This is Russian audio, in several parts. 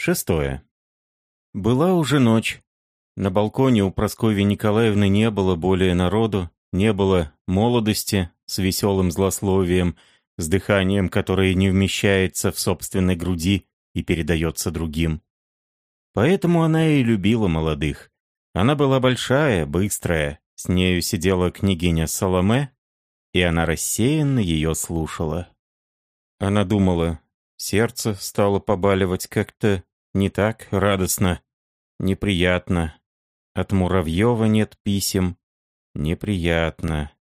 Шестое. Была уже ночь. На балконе у Прасковьи Николаевны не было более народу, не было молодости с веселым злословием, с дыханием, которое не вмещается в собственной груди и передается другим. Поэтому она и любила молодых. Она была большая, быстрая, с нею сидела княгиня Соломе, и она рассеянно ее слушала. Она думала, сердце стало побаливать как-то не так радостно, неприятно. От Муравьева нет писем. Неприятно.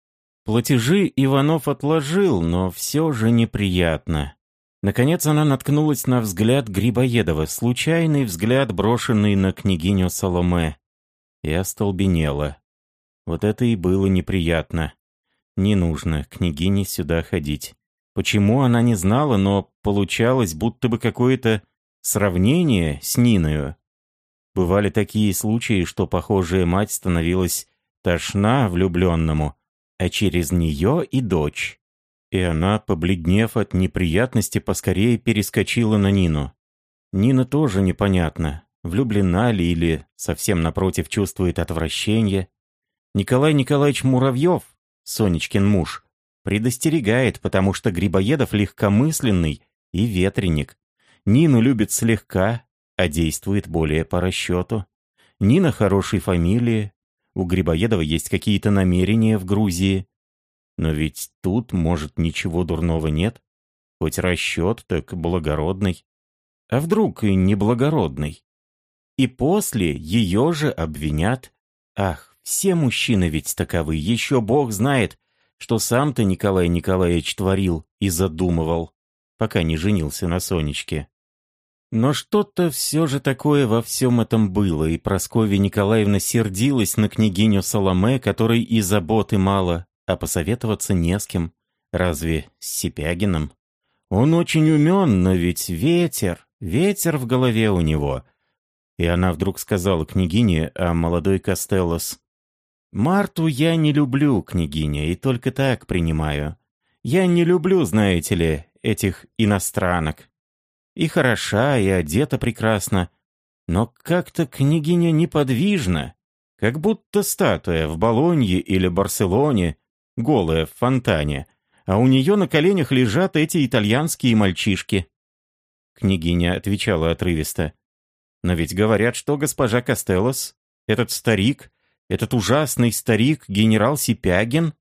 Платежи Иванов отложил, но все же неприятно. Наконец она наткнулась на взгляд Грибоедова, случайный взгляд, брошенный на княгиню Соломе. И остолбенела. Вот это и было неприятно. Не нужно княгине сюда ходить. Почему она не знала, но получалось будто бы какое-то сравнение с Ниною. Бывали такие случаи, что похожая мать становилась тошна влюбленному, а через нее и дочь. И она, побледнев от неприятности, поскорее перескочила на Нину. Нина тоже непонятно, влюблена ли или совсем напротив чувствует отвращение. Николай Николаевич Муравьев, Сонечкин муж, предостерегает, потому что Грибоедов легкомысленный и ветреник. Нину любит слегка, а действует более по расчету. Нина хорошей фамилии, у Грибоедова есть какие-то намерения в Грузии. Но ведь тут, может, ничего дурного нет. Хоть расчет, так благородный. А вдруг и неблагородный? И после ее же обвинят. Ах, все мужчины ведь таковы, еще Бог знает, что сам-то Николай Николаевич творил и задумывал, пока не женился на Сонечке. Но что-то все же такое во всем этом было, и Прасковья Николаевна сердилась на княгиню Соломе, которой и заботы мало, а посоветоваться не с кем. Разве с Сипягиным? Он очень умен, но ведь ветер, ветер в голове у него. И она вдруг сказала княгине, а молодой Костеллос. «Марту я не люблю, княгиня, и только так принимаю. Я не люблю, знаете ли, этих иностранок. И хороша, и одета прекрасно. Но как-то княгиня неподвижна, как будто статуя в Болонье или Барселоне, голая в фонтане, а у нее на коленях лежат эти итальянские мальчишки. Княгиня отвечала отрывисто. «Но ведь говорят, что госпожа Костеллос, этот старик, этот ужасный старик, генерал Сипягин...»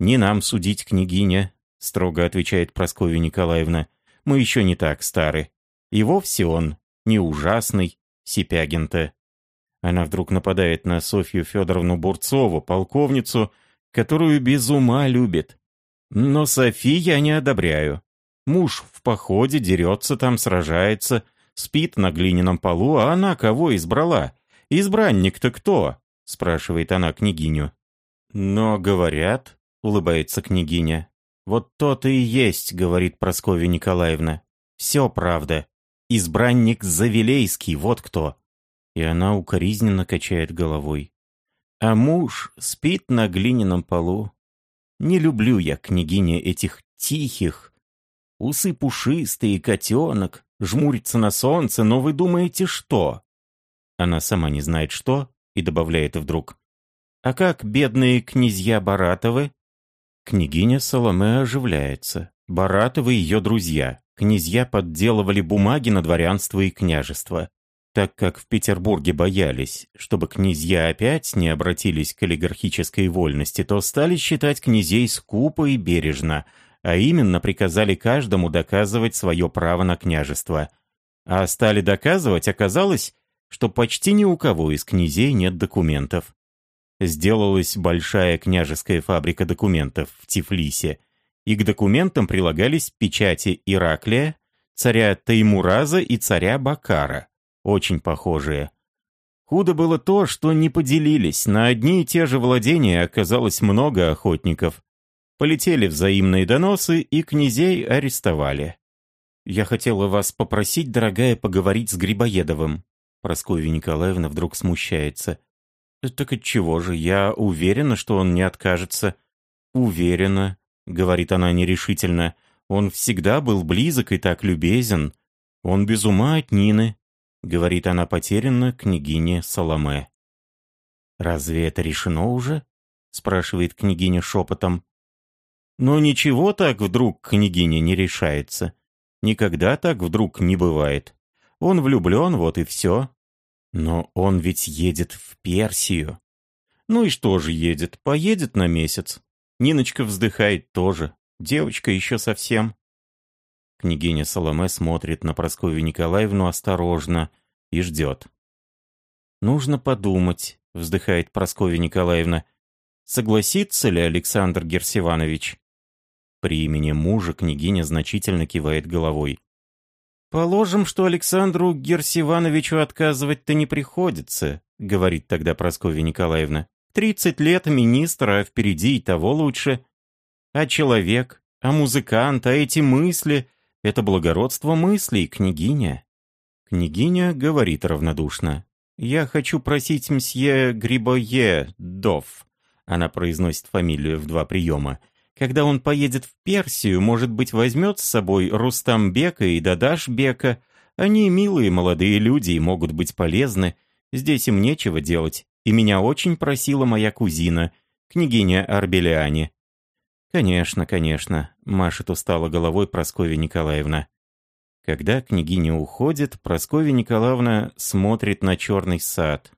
«Не нам судить, княгиня», — строго отвечает Прасковья Николаевна мы еще не так стары. И вовсе он не ужасный Сипягин-то. Она вдруг нападает на Софью Федоровну Бурцову, полковницу, которую без ума любит. Но Софи я не одобряю. Муж в походе, дерется там, сражается, спит на глиняном полу, а она кого избрала? Избранник-то кто? спрашивает она княгиню. Но говорят, улыбается княгиня, «Вот то-то и есть», — говорит Прасковья Николаевна. «Все правда. Избранник Завилейский, вот кто». И она укоризненно качает головой. А муж спит на глиняном полу. Не люблю я, княгиня, этих тихих. Усы пушистые, котенок, жмурится на солнце, но вы думаете, что? Она сама не знает, что, и добавляет вдруг. А как бедные князья Баратовы? Княгиня Соломе оживляется. Баратовы ее друзья. Князья подделывали бумаги на дворянство и княжество. Так как в Петербурге боялись, чтобы князья опять не обратились к олигархической вольности, то стали считать князей скупо и бережно, а именно приказали каждому доказывать свое право на княжество. А стали доказывать, оказалось, что почти ни у кого из князей нет документов сделалась большая княжеская фабрика документов в Тифлисе, и к документам прилагались печати Ираклия, царя Таймураза и царя Бакара, очень похожие. Худо было то, что не поделились, на одни и те же владения оказалось много охотников. Полетели взаимные доносы, и князей арестовали. «Я хотела вас попросить, дорогая, поговорить с Грибоедовым». Прасковья Николаевна вдруг смущается. «Так отчего же? Я уверена, что он не откажется». «Уверена», — говорит она нерешительно. «Он всегда был близок и так любезен. Он без ума от Нины. — говорит она потерянно княгине Соломе. «Разве это решено уже?» — спрашивает княгиня шепотом. «Но ничего так вдруг княгиня не решается. Никогда так вдруг не бывает. Он влюблен, вот и все. Но он ведь едет в Персию. Ну и что же едет? Поедет на месяц. Ниночка вздыхает тоже. Девочка еще совсем. Княгиня Соломе смотрит на Прасковью Николаевну осторожно и ждет. «Нужно подумать», — вздыхает Прасковья Николаевна. «Согласится ли Александр Герсиванович?» При имени мужа княгиня значительно кивает головой. «Положим, что Александру Герсивановичу отказывать-то не приходится», — говорит тогда Прасковья Николаевна. «Тридцать лет министра, а впереди и того лучше. А человек, а музыкант, а эти мысли — это благородство мыслей, княгиня». Княгиня говорит равнодушно. «Я хочу просить мсье Грибое Дов». Она произносит фамилию в два приема. Когда он поедет в Персию, может быть, возьмет с собой Рустамбека и Дадашбека. Они милые молодые люди и могут быть полезны. Здесь им нечего делать. И меня очень просила моя кузина, княгиня Арбеляне. «Конечно, конечно», — машет устало головой Прасковья Николаевна. Когда княгиня уходит, Прасковья Николаевна смотрит на черный сад.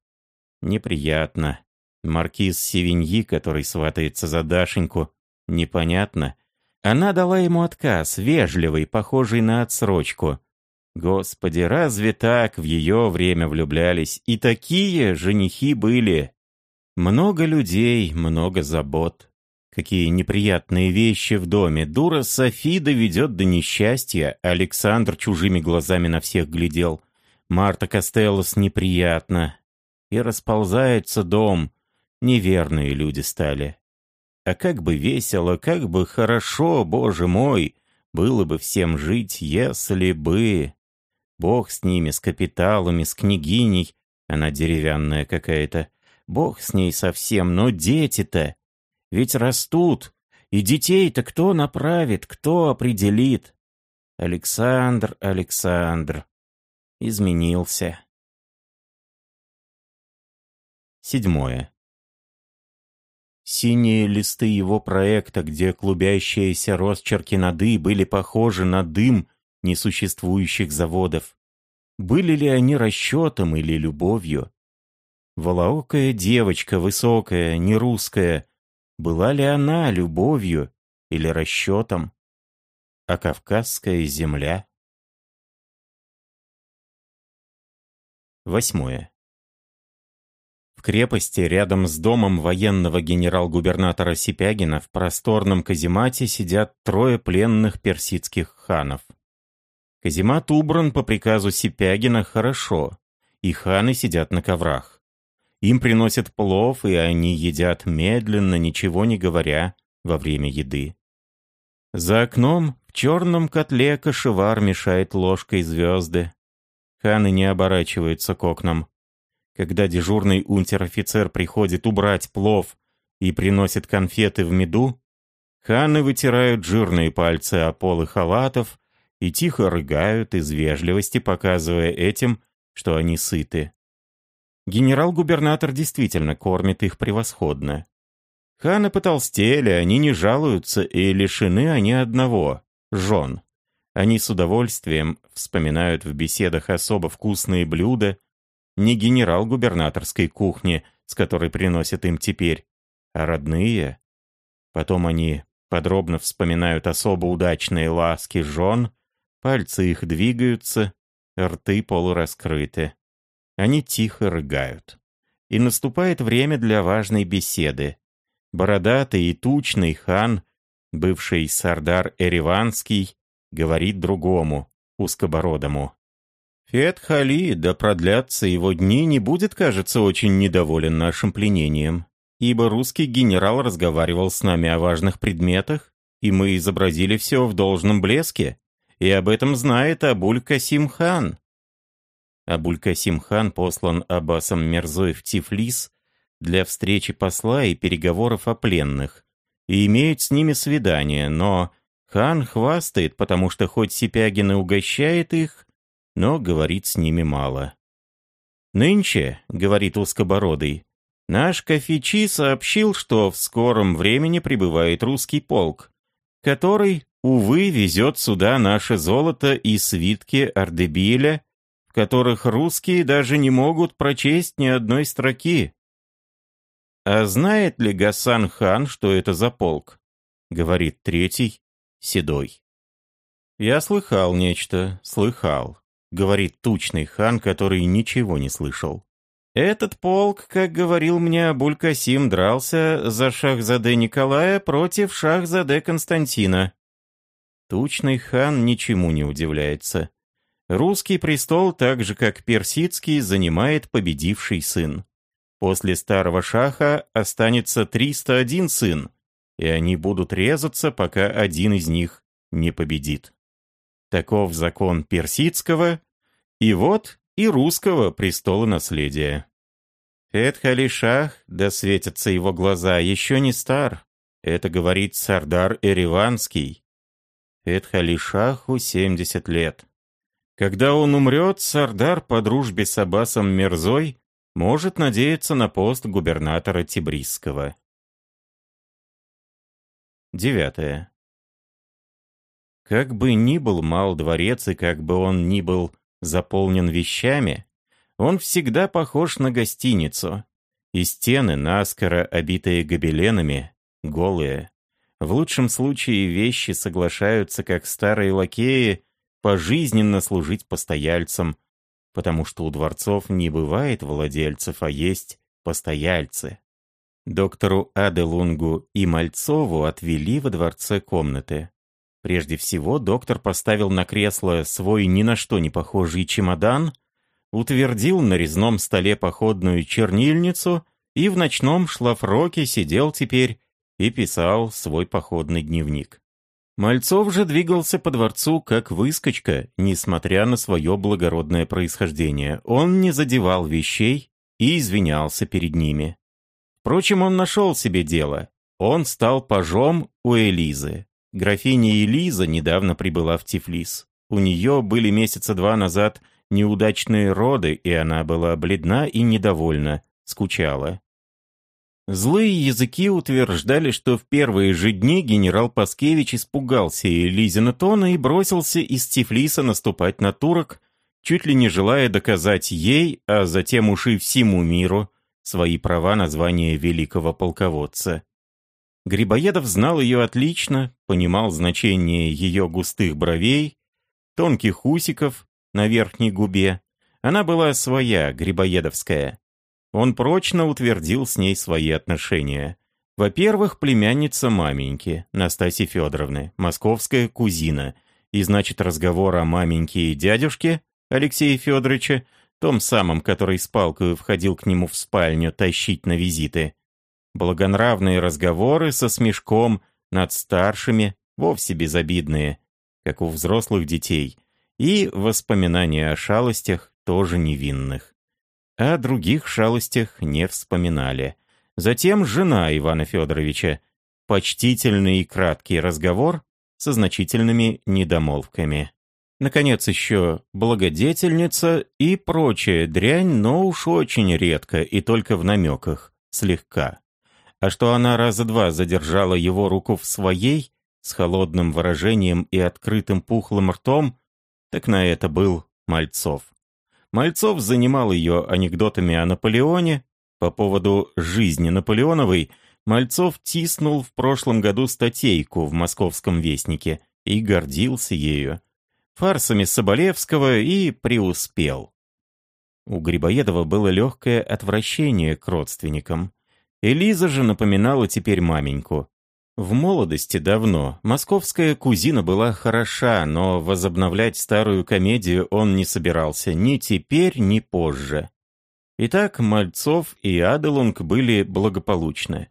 Неприятно. Маркиз Севиньи, который сватается за Дашеньку, Непонятно. Она дала ему отказ, вежливый, похожий на отсрочку. Господи, разве так в ее время влюблялись? И такие женихи были. Много людей, много забот. Какие неприятные вещи в доме. Дура Софи доведет до несчастья. Александр чужими глазами на всех глядел. Марта Костеллос неприятно. И расползается дом. Неверные люди стали. А как бы весело, как бы хорошо, боже мой, было бы всем жить, если бы... Бог с ними, с капиталами, с княгиней. Она деревянная какая-то. Бог с ней совсем, но дети-то... Ведь растут. И детей-то кто направит, кто определит? Александр, Александр. Изменился. Седьмое. Синие листы его проекта, где клубящиеся росчерки нады были похожи на дым несуществующих заводов. Были ли они расчетом или любовью? Волоокая девочка, высокая, нерусская, была ли она любовью или расчетом? А Кавказская земля? Восьмое. В крепости рядом с домом военного генерал-губернатора Сипягина в просторном каземате сидят трое пленных персидских ханов. Каземат убран по приказу Сипягина хорошо, и ханы сидят на коврах. Им приносят плов, и они едят медленно, ничего не говоря, во время еды. За окном в черном котле кошевар мешает ложкой звезды. Ханы не оборачиваются к окнам. Когда дежурный унтер-офицер приходит убрать плов и приносит конфеты в меду, ханы вытирают жирные пальцы о полы халатов и тихо рыгают из вежливости, показывая этим, что они сыты. Генерал-губернатор действительно кормит их превосходно. Ханы потолстели, они не жалуются, и лишены они одного — жен. Они с удовольствием вспоминают в беседах особо вкусные блюда, не генерал-губернаторской кухни, с которой приносят им теперь, а родные. Потом они подробно вспоминают особо удачные ласки жен, пальцы их двигаются, рты полураскрыты. Они тихо рыгают. И наступает время для важной беседы. Бородатый и тучный хан, бывший сардар Эреванский, говорит другому, узкобородому. Фет-Хали, да продлятся его дни, не будет, кажется, очень недоволен нашим пленением, ибо русский генерал разговаривал с нами о важных предметах, и мы изобразили все в должном блеске, и об этом знает Абуль-Касим хан. Абуль-Касим хан послан Аббасом Мерзой в Тифлис для встречи посла и переговоров о пленных, и имеет с ними свидание, но хан хвастает, потому что хоть Сипягин и угощает их, но говорит с ними мало. «Нынче, — говорит узкобородый, — наш Кофичи сообщил, что в скором времени прибывает русский полк, который, увы, везет сюда наше золото и свитки Ардебиля, в которых русские даже не могут прочесть ни одной строки. «А знает ли Гасан хан, что это за полк?» — говорит третий, седой. «Я слыхал нечто, слыхал», — говорит тучный хан, который ничего не слышал. «Этот полк, как говорил мне Абуль-Касим, дрался за Шахзаде Николая против Шахзаде Константина». Тучный хан ничему не удивляется. Русский престол, так же как персидский, занимает победивший сын. После старого шаха останется 301 сын, и они будут резаться, пока один из них не победит. Таков закон персидского, и вот и русского престола наследия. Эдхали-шах, да светятся его глаза, еще не стар. Это говорит Сардар Эреванский. Эдхали-шаху 70 лет. Когда он умрет, Сардар по дружбе с Аббасом Мерзой может надеяться на пост губернатора Тибрисского. Девятое. Как бы ни был мал дворец и как бы он ни был заполнен вещами, он всегда похож на гостиницу. И стены, наскоро обитые гобеленами, голые. В лучшем случае вещи соглашаются, как старые лакеи, пожизненно служить постояльцам, потому что у дворцов не бывает владельцев, а есть постояльцы. Доктору Аделунгу и Мальцову отвели во дворце комнаты. Прежде всего, доктор поставил на кресло свой ни на что не похожий чемодан, утвердил на резном столе походную чернильницу и в ночном шлафроке сидел теперь и писал свой походный дневник. Мальцов же двигался по дворцу как выскочка, несмотря на свое благородное происхождение. Он не задевал вещей и извинялся перед ними. Впрочем, он нашел себе дело. Он стал пажом у Элизы. Графиня Элиза недавно прибыла в Тифлис. У нее были месяца два назад неудачные роды, и она была бледна и недовольна, скучала. Злые языки утверждали, что в первые же дни генерал Паскевич испугался Элизина тона и бросился из Тифлиса наступать на турок, чуть ли не желая доказать ей, а затем уж и всему миру, свои права на звание великого полководца. Грибоедов знал ее отлично, понимал значение ее густых бровей, тонких усиков на верхней губе. Она была своя, грибоедовская. Он прочно утвердил с ней свои отношения. Во-первых, племянница маменьки, Настасьи Федоровны, московская кузина, и значит разговор о маменьке и дядюшке Алексея Федоровича, том самом, который с палкой входил к нему в спальню тащить на визиты, Благонравные разговоры со смешком над старшими, вовсе безобидные, как у взрослых детей, и воспоминания о шалостях, тоже невинных. О других шалостях не вспоминали. Затем жена Ивана Федоровича. Почтительный и краткий разговор со значительными недомолвками. Наконец еще благодетельница и прочая дрянь, но уж очень редко и только в намеках, слегка а что она раза два задержала его руку в своей, с холодным выражением и открытым пухлым ртом, так на это был Мальцов. Мальцов занимал ее анекдотами о Наполеоне. По поводу жизни Наполеоновой Мальцов тиснул в прошлом году статейку в «Московском вестнике» и гордился ею. Фарсами Соболевского и преуспел. У Грибоедова было легкое отвращение к родственникам. Элиза же напоминала теперь маменьку. В молодости давно московская кузина была хороша, но возобновлять старую комедию он не собирался ни теперь, ни позже. Итак, Мальцов и Аделунг были благополучны.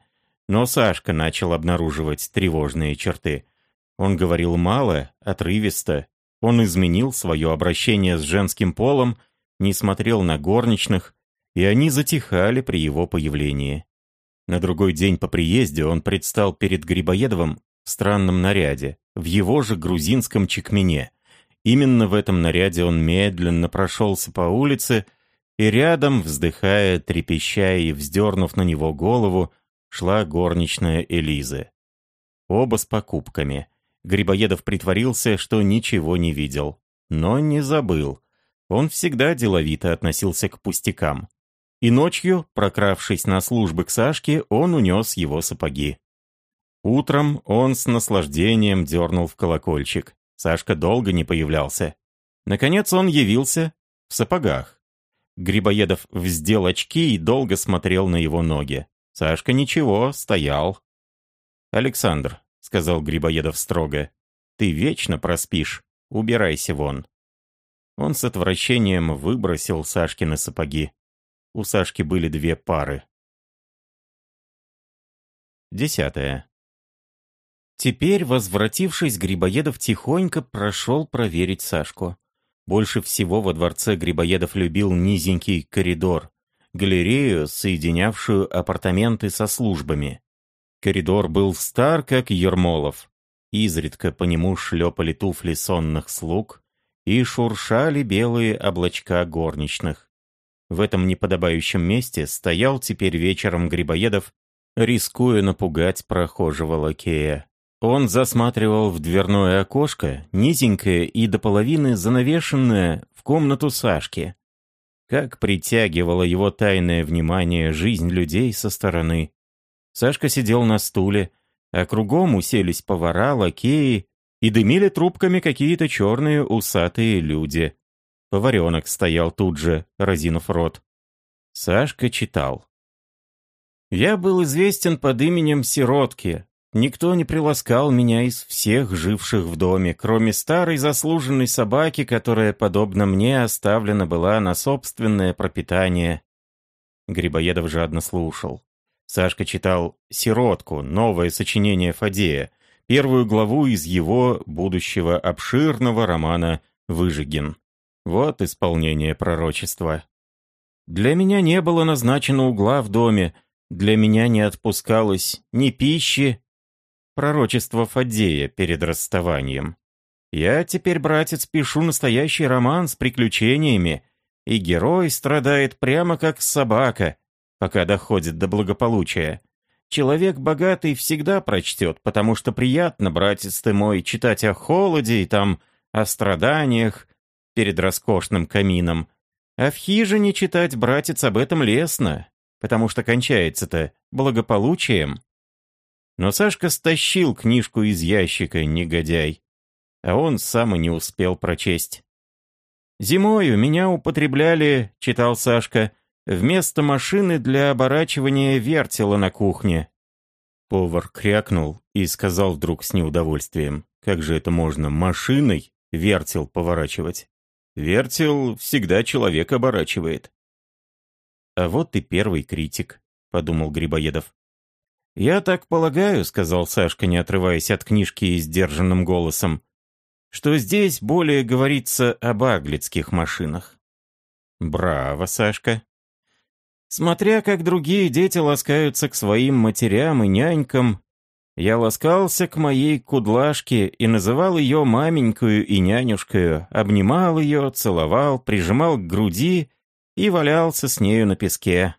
Но Сашка начал обнаруживать тревожные черты. Он говорил мало, отрывисто. Он изменил свое обращение с женским полом, не смотрел на горничных, и они затихали при его появлении. На другой день по приезде он предстал перед Грибоедовым в странном наряде, в его же грузинском чекмене. Именно в этом наряде он медленно прошелся по улице и рядом, вздыхая, трепеща и вздернув на него голову, шла горничная Элизы. Оба с покупками. Грибоедов притворился, что ничего не видел. Но не забыл. Он всегда деловито относился к пустякам. И ночью, прокравшись на службы к Сашке, он унес его сапоги. Утром он с наслаждением дернул в колокольчик. Сашка долго не появлялся. Наконец он явился в сапогах. Грибоедов вздел очки и долго смотрел на его ноги. Сашка ничего, стоял. «Александр», — сказал Грибоедов строго, — «ты вечно проспишь. Убирайся вон». Он с отвращением выбросил Сашкины сапоги. У Сашки были две пары. Десятое. Теперь, возвратившись, Грибоедов тихонько прошел проверить Сашку. Больше всего во дворце Грибоедов любил низенький коридор, галерею, соединявшую апартаменты со службами. Коридор был стар, как Ермолов. Изредка по нему шлепали туфли сонных слуг и шуршали белые облачка горничных. В этом неподобающем месте стоял теперь вечером Грибоедов, рискуя напугать прохожего лакея. Он засматривал в дверное окошко, низенькое и до половины занавешенное, в комнату Сашки. Как притягивало его тайное внимание жизнь людей со стороны. Сашка сидел на стуле, а кругом уселись повара, лакеи и дымили трубками какие-то черные усатые люди. Поваренок стоял тут же, разинув рот. Сашка читал. «Я был известен под именем Сиротки, Никто не приласкал меня из всех живших в доме, кроме старой заслуженной собаки, которая, подобно мне, оставлена была на собственное пропитание. Грибоедов жадно слушал. Сашка читал «Сиротку», новое сочинение Фадея, первую главу из его будущего обширного романа «Выжигин». Вот исполнение пророчества. Для меня не было назначено угла в доме, для меня не отпускалось ни пищи, Пророчество Фадея перед расставанием. Я теперь, братец, пишу настоящий роман с приключениями, и герой страдает прямо как собака, пока доходит до благополучия. Человек богатый всегда прочтет, потому что приятно, братец ты мой, читать о холоде и там о страданиях перед роскошным камином. А в хижине читать, братец, об этом лестно, потому что кончается-то благополучием. Но Сашка стащил книжку из ящика, негодяй. А он сам и не успел прочесть. «Зимою меня употребляли, — читал Сашка, — вместо машины для оборачивания вертела на кухне». Повар крякнул и сказал вдруг с неудовольствием, «Как же это можно машиной вертел поворачивать? Вертел всегда человек оборачивает». «А вот и первый критик», — подумал Грибоедов. «Я так полагаю», — сказал Сашка, не отрываясь от книжки и сдержанным голосом, «что здесь более говорится об аглицких машинах». «Браво, Сашка!» Смотря как другие дети ласкаются к своим матерям и нянькам, я ласкался к моей кудлашке и называл ее маменькою и нянюшкою, обнимал ее, целовал, прижимал к груди и валялся с нею на песке.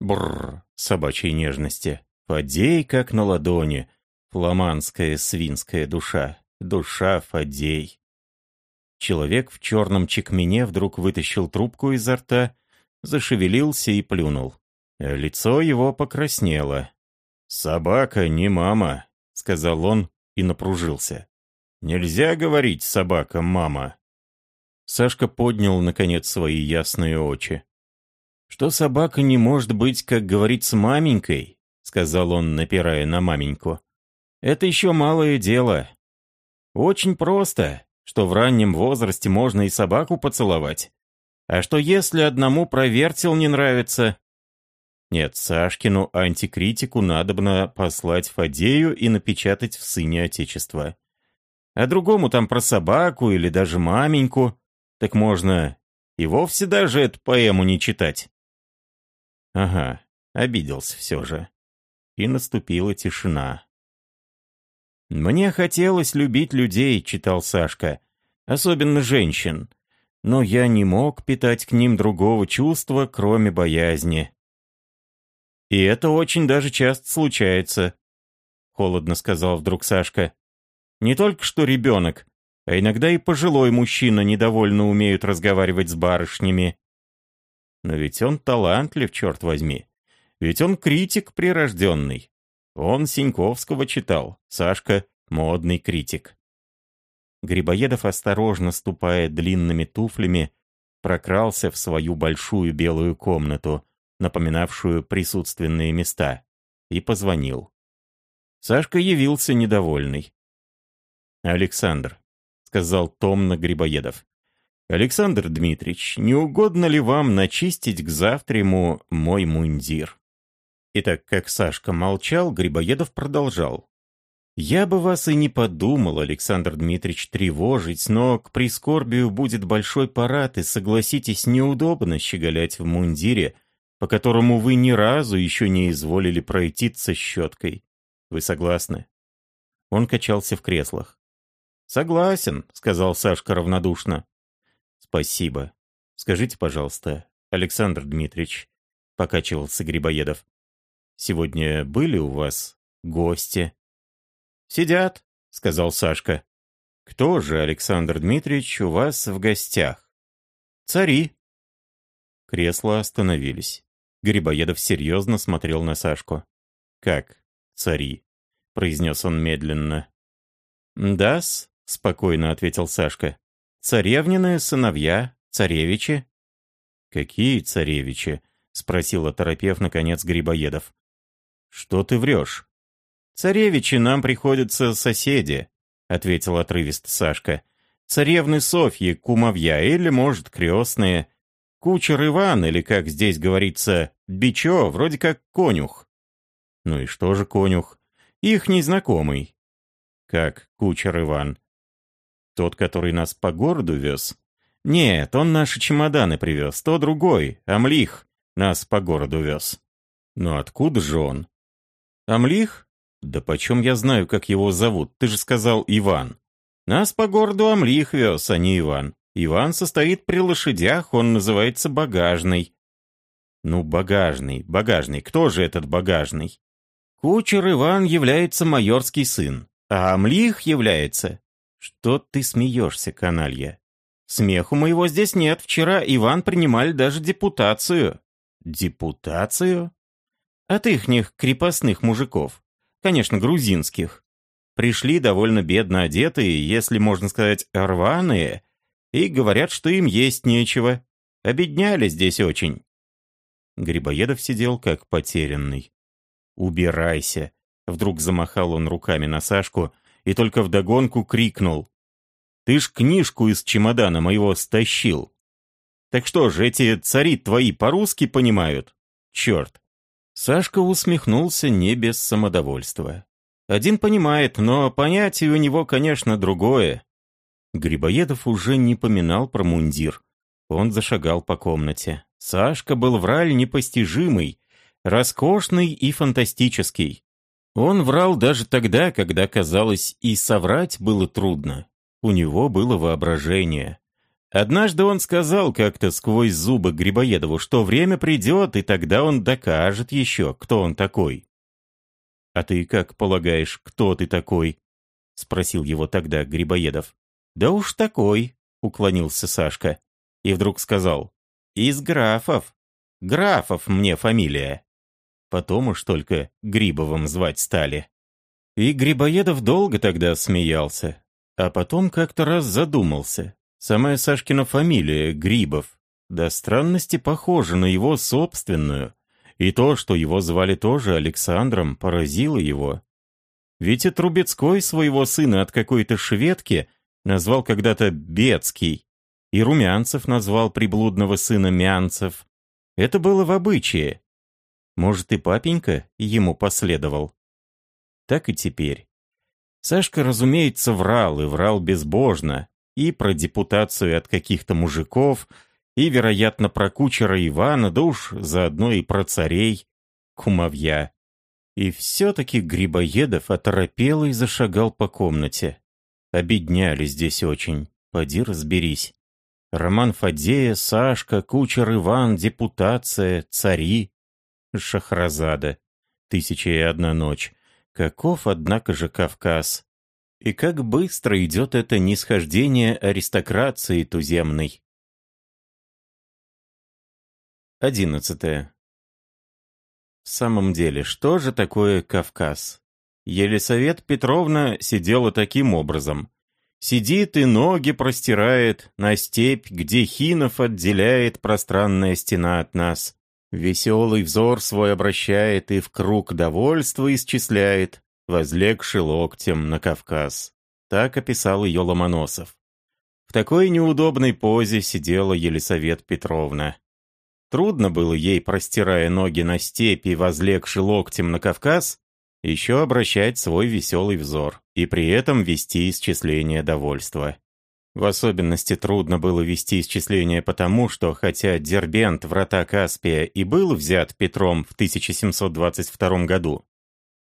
Бррр, собачьей нежности. Фадей как на ладони. Фламандская свинская душа. Душа Фадей. Человек в черном чекмене вдруг вытащил трубку изо рта, зашевелился и плюнул. Лицо его покраснело. «Собака не мама», — сказал он и напружился. «Нельзя говорить собака мама». Сашка поднял, наконец, свои ясные очи. «Что собака не может быть, как говорится, маменькой, — сказал он, напирая на маменьку. «Это еще малое дело. Очень просто, что в раннем возрасте можно и собаку поцеловать. А что если одному провертел не нравится?» Нет, Сашкину антикритику надобно послать Фадею и напечатать в «Сыне Отечества». А другому там про собаку или даже маменьку, так можно и вовсе даже эту поэму не читать. Ага, обиделся все же и наступила тишина. «Мне хотелось любить людей», — читал Сашка, — «особенно женщин. но я не мог питать к ним другого чувства, кроме боязни. «И это очень даже часто случается», — холодно сказал вдруг Сашка. «Не только что ребенок, а иногда и пожилой мужчина недовольно умеют разговаривать с барышнями. Но ведь он талантлив, черт возьми. Ведь он критик прирожденный. Он Синьковского читал, Сашка — модный критик. Грибоедов, осторожно ступая длинными туфлями, прокрался в свою большую белую комнату, напоминавшую присутственные места, и позвонил. Сашка явился недовольный. «Александр», — сказал томно Грибоедов, — «Александр Дмитриевич, не угодно ли вам начистить к завтраму мой мундир?» И так как Сашка молчал, Грибоедов продолжал. «Я бы вас и не подумал, Александр Дмитриевич, тревожить, но к прискорбию будет большой парад, и, согласитесь, неудобно щеголять в мундире, по которому вы ни разу еще не изволили пройтиться щеткой. Вы согласны?» Он качался в креслах. «Согласен», — сказал Сашка равнодушно. «Спасибо. Скажите, пожалуйста, Александр Дмитриевич», — покачивался Грибоедов, «сегодня были у вас гости?» «Сидят», — сказал Сашка. «Кто же, Александр Дмитриевич, у вас в гостях?» «Цари». Кресла остановились. Грибоедов серьезно смотрел на Сашку. «Как цари?» — произнес он медленно. «Да-с», спокойно ответил Сашка. «Царевнины, сыновья, царевичи». «Какие царевичи?» — спросил оторопев, наконец, Грибоедов. «Что ты врешь?» «Царевичи нам приходятся соседи», — ответил отрывист Сашка. «Царевны Софьи, кумовья или, может, крестные. Кучер Иван, или, как здесь говорится, Бичо, вроде как конюх». «Ну и что же конюх?» «Их незнакомый». «Как кучер Иван?» «Тот, который нас по городу вез?» «Нет, он наши чемоданы привез, то другой, Амлих, нас по городу вез». «Но откуда же он?» «Амлих? «Да почем я знаю, как его зовут? Ты же сказал Иван». «Нас по городу Амлих вез, а не Иван. Иван состоит при лошадях, он называется багажный». «Ну, багажный, багажный. Кто же этот багажный?» «Кучер Иван является майорский сын, а Амлих является...» «Что ты смеешься, каналья?» «Смеху моего здесь нет. Вчера Иван принимали даже депутацию». «Депутацию?» «От ихних крепостных мужиков. Конечно, грузинских. Пришли довольно бедно одетые, если можно сказать, рваные, и говорят, что им есть нечего. Обедняли здесь очень. Грибоедов сидел как потерянный. «Убирайся!» Вдруг замахал он руками на Сашку и только вдогонку крикнул. «Ты ж книжку из чемодана моего стащил!» «Так что же, эти цари твои по-русски понимают?» «Черт! Сашка усмехнулся не без самодовольства. Один понимает, но понятие у него, конечно, другое. Грибоедов уже не поминал про мундир. Он зашагал по комнате. Сашка был враль непостижимый, роскошный и фантастический. Он врал даже тогда, когда, казалось, и соврать было трудно. У него было воображение. Однажды он сказал как-то сквозь зубы Грибоедову, что время придет, и тогда он докажет еще, кто он такой. «А ты как полагаешь, кто ты такой?» — спросил его тогда Грибоедов. «Да уж такой», — уклонился Сашка. И вдруг сказал. «Из графов. Графов мне фамилия». Потом уж только Грибовым звать стали. И Грибоедов долго тогда смеялся, а потом как-то раз задумался. Самая Сашкина фамилия, Грибов, до странности похожа на его собственную, и то, что его звали тоже Александром, поразило его. Ведь и Трубецкой своего сына от какой-то шведки назвал когда-то Бецкий, и Румянцев назвал приблудного сына Мянцев. Это было в обычае. Может, и папенька ему последовал. Так и теперь. Сашка, разумеется, врал, и врал безбожно, и про депутацию от каких-то мужиков, и, вероятно, про кучера Ивана, да уж заодно и про царей, кумовья. И все-таки Грибоедов оторопел и зашагал по комнате. Обедняли здесь очень, поди разберись. Роман Фадея, Сашка, кучер Иван, депутация, цари. Шахразада. Тысяча и одна ночь. Каков, однако же, Кавказ. И как быстро идет это нисхождение аристократии туземной. Одиннадцатое. В самом деле, что же такое Кавказ? Елисавет Петровна сидела таким образом. Сидит и ноги простирает на степь, где хинов отделяет пространная стена от нас. Веселый взор свой обращает и в круг довольства исчисляет, возлегши локтем на Кавказ. Так описал ее Ломоносов. В такой неудобной позе сидела Елисавет Петровна. Трудно было ей, простирая ноги на степь и возлегши локтем на Кавказ, еще обращать свой веселый взор и при этом вести исчисление довольства. В особенности трудно было вести исчисление потому, что хотя Дербент, врата Каспия, и был взят Петром в 1722 году,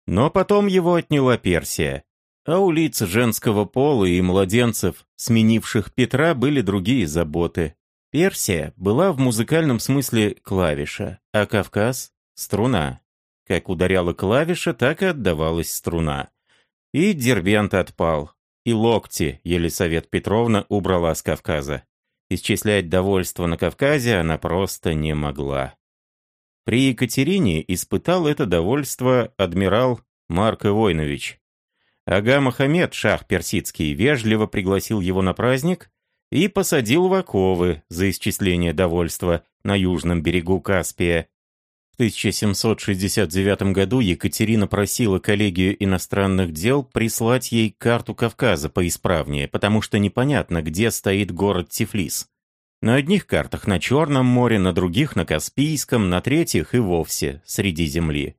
но потом его отняла Персия, а у лиц женского пола и младенцев, сменивших Петра, были другие заботы. Персия была в музыкальном смысле клавиша, а Кавказ — струна. Как ударяла клавиша, так и отдавалась струна. И Дербент отпал, и локти Елисавет Петровна убрала с Кавказа. Исчислять довольство на Кавказе она просто не могла. При Екатерине испытал это довольство адмирал Марк Ивойнович. Ага Мохаммед, шах персидский, вежливо пригласил его на праздник и посадил в оковы за исчисление довольства на южном берегу Каспия, в 1769 году Екатерина просила коллегию иностранных дел прислать ей карту Кавказа поисправнее, потому что непонятно, где стоит город Тифлис. На одних картах на Черном море, на других на Каспийском, на третьих и вовсе среди земли.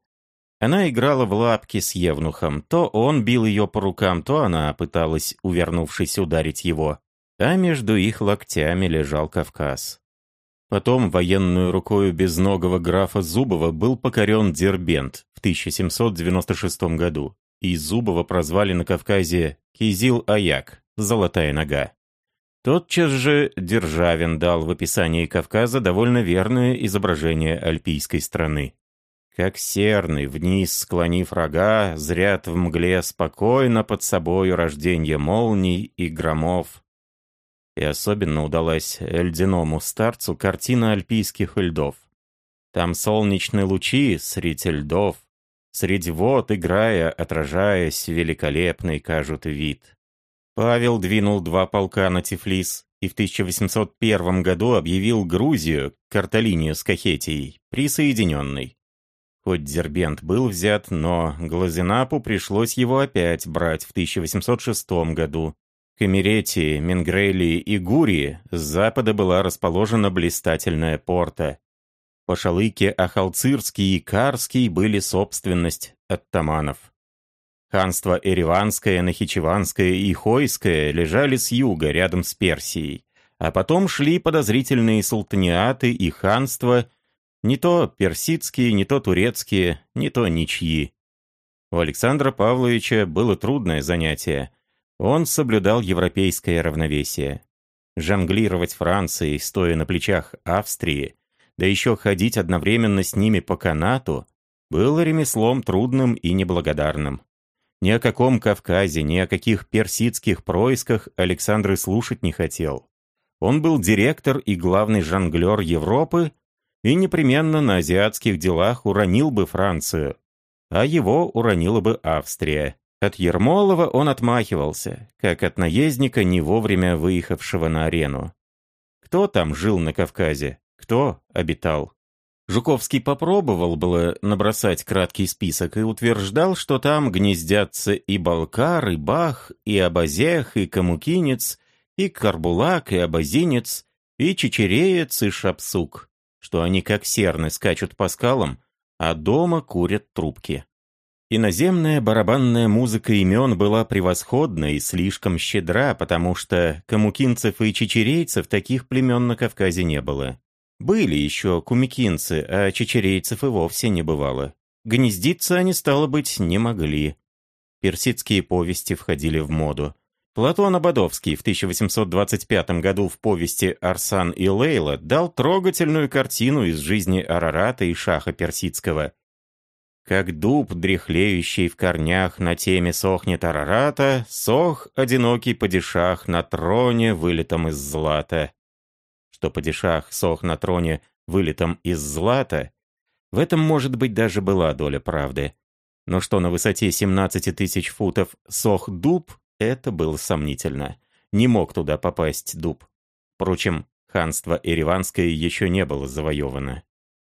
Она играла в лапки с Евнухом. То он бил ее по рукам, то она пыталась, увернувшись, ударить его. А между их локтями лежал Кавказ. Потом военную рукою безногого графа Зубова был покорен Дербент в 1796 году, и Зубова прозвали на Кавказе Кизил-Аяк, «Золотая нога». Тотчас же Державин дал в описании Кавказа довольно верное изображение альпийской страны. Как серный, вниз склонив рога, зрят в мгле спокойно под собою рождение молний и громов, и особенно удалась льдяному старцу картина альпийских льдов. Там солнечные лучи среди льдов, среди вод, играя, отражаясь, великолепный кажут вид. Павел двинул два полка на Тифлис и в 1801 году объявил Грузию, Карталинию с Кахетией, присоединенной. Хоть Дербент был взят, но Глазенапу пришлось его опять брать в 1806 году, к Эмеретии, Менгрелии и Гурии с запада была расположена блистательная порта. Пашалыки Ахалцирский и Карский были собственность оттаманов. Ханство Эреванское, Нахичеванское и Хойское лежали с юга, рядом с Персией, а потом шли подозрительные султаниаты и ханства, не то персидские, не то турецкие, не то ничьи. У Александра Павловича было трудное занятие – он соблюдал европейское равновесие. Жонглировать Францией, стоя на плечах Австрии, да еще ходить одновременно с ними по канату, было ремеслом трудным и неблагодарным. Ни о каком Кавказе, ни о каких персидских происках Александр слушать не хотел. Он был директор и главный жонглер Европы и непременно на азиатских делах уронил бы Францию, а его уронила бы Австрия. От Ермолова он отмахивался, как от наездника, не вовремя выехавшего на арену. Кто там жил на Кавказе? Кто обитал? Жуковский попробовал было набросать краткий список и утверждал, что там гнездятся и Балкар, и Бах, и Абазех, и Камукинец, и Карбулак, и Абазинец, и Чечереец, и Шапсук, что они как серны скачут по скалам, а дома курят трубки. Иноземная барабанная музыка имен была превосходна и слишком щедра, потому что камукинцев и чечерейцев таких племен на Кавказе не было. Были еще кумикинцы, а чечерейцев и вовсе не бывало. Гнездиться они, стало быть, не могли. Персидские повести входили в моду. Платон Ободовский в 1825 году в повести «Арсан и Лейла» дал трогательную картину из жизни Арарата и Шаха Персидского. Как дуб, дряхлеющий в корнях, на теме сохнет Арарата, сох одинокий падишах на троне, вылитом из злата. Что падишах сох на троне, вылитом из злата, в этом, может быть, даже была доля правды. Но что на высоте 17 тысяч футов сох дуб, это было сомнительно. Не мог туда попасть дуб. Впрочем, ханство Ереванское еще не было завоевано.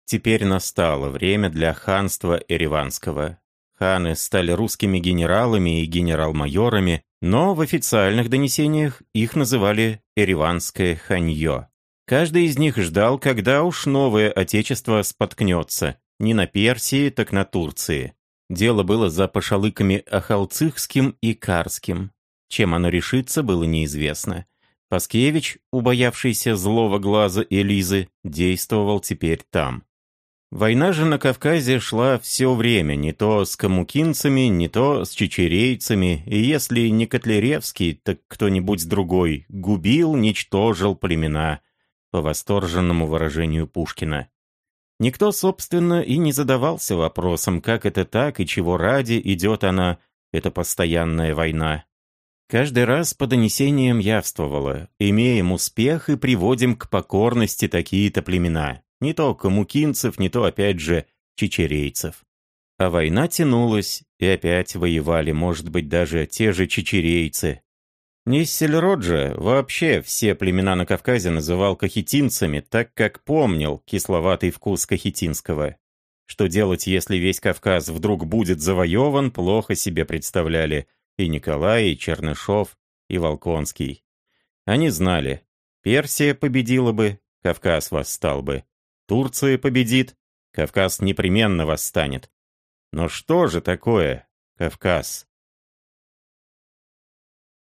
Теперь настало время для ханства Ереванского. Ханы стали русскими генералами и генерал-майорами, но в официальных донесениях их называли Ереванское ханье. Каждый из них ждал, когда уж новое отечество споткнется. Не на Персии, так на Турции. Дело было за пошалыками Ахалцихским и Карским. Чем оно решится, было неизвестно. Паскевич, убоявшийся злого глаза Элизы, действовал теперь там. Война же на Кавказе шла все время, не то с камукинцами, не то с чечерейцами, и если не Котляревский, так кто-нибудь другой губил, ничтожил племена, по восторженному выражению Пушкина. Никто, собственно, и не задавался вопросом, как это так и чего ради идет она, эта постоянная война. Каждый раз по донесениям явствовало, имеем успех и приводим к покорности такие-то племена. Не то камукинцев, не то, опять же, чечерейцев. А война тянулась, и опять воевали, может быть, даже те же чечерейцы, Ниссельроджа вообще все племена на Кавказе называл кахетинцами, так как помнил кисловатый вкус кахетинского. Что делать, если весь Кавказ вдруг будет завоеван, плохо себе представляли и Николай, и Чернышов, и Волконский. Они знали, Персия победила бы, Кавказ восстал бы. Турция победит, Кавказ непременно восстанет. Но что же такое Кавказ?